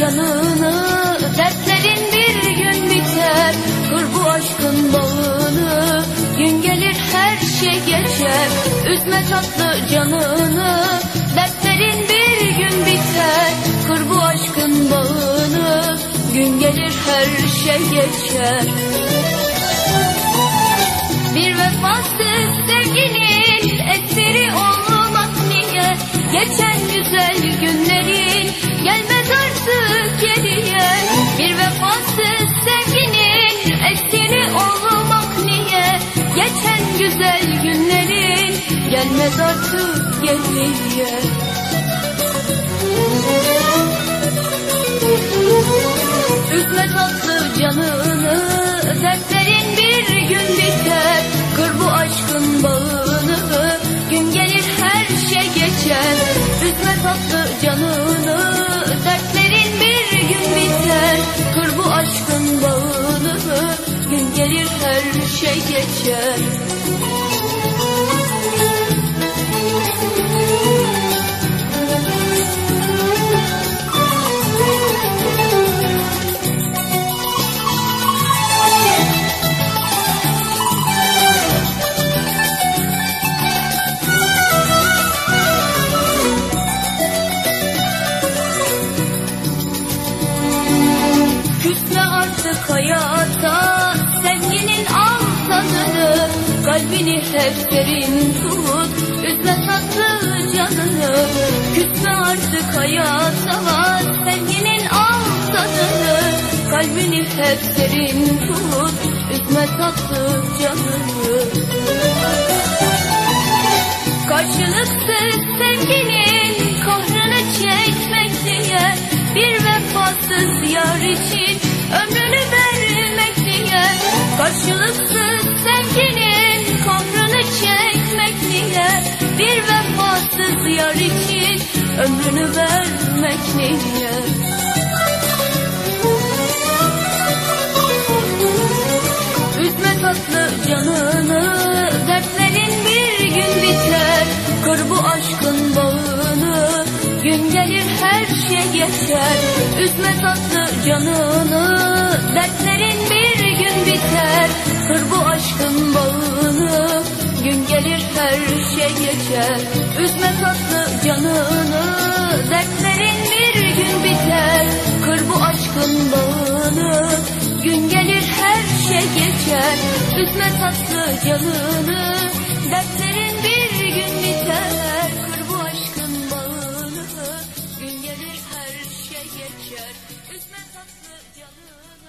Canını Üzme tatlı canını Dertlerin bir gün biter Kur bu aşkın bağını Gün gelir her şey geçer bir vefasız sevginin esiri olmak niye? Geçen güzel günlerin gelmez artık geriye. Bir vefasız sevginin esiri olmak niye? Geçen güzel gelmez artık geriye. Üzme tatlı canını Dertlerin bir gün biter. Kır bu aşkın bağını Gün gelir her şey geçer. Üzme tatlı canını Dertlerin bir gün biter. Kır bu aşkın bağını Gün gelir her şey geçer artık hayata Sevginin al Kalbini hep serin tut Üzme tatlı canını Küsme artık hayata Sevginin al Kalbini hep serin tut Üzme tatlı canını. Karşılıksız sevginin kahrını çekmek diye Bir vefasız yar için ömrünü vefasız yar için ömrünü vermek diye Üzme tatlı canını Dertlerin bir gün biter. Kır bu aşkın bağını Gün gelir her şey geçer. Üzme tatlı canını Dertlerin bir Üzme tatlı canını Dertlerin bir gün biter. Kır bu aşkın bağını Gün gelir her şey geçer. Üzme tatlı canını Dertlerin bir gün biter. Kır bu aşkın bağını Gün gelir her şey geçer. Üzme tatlı canını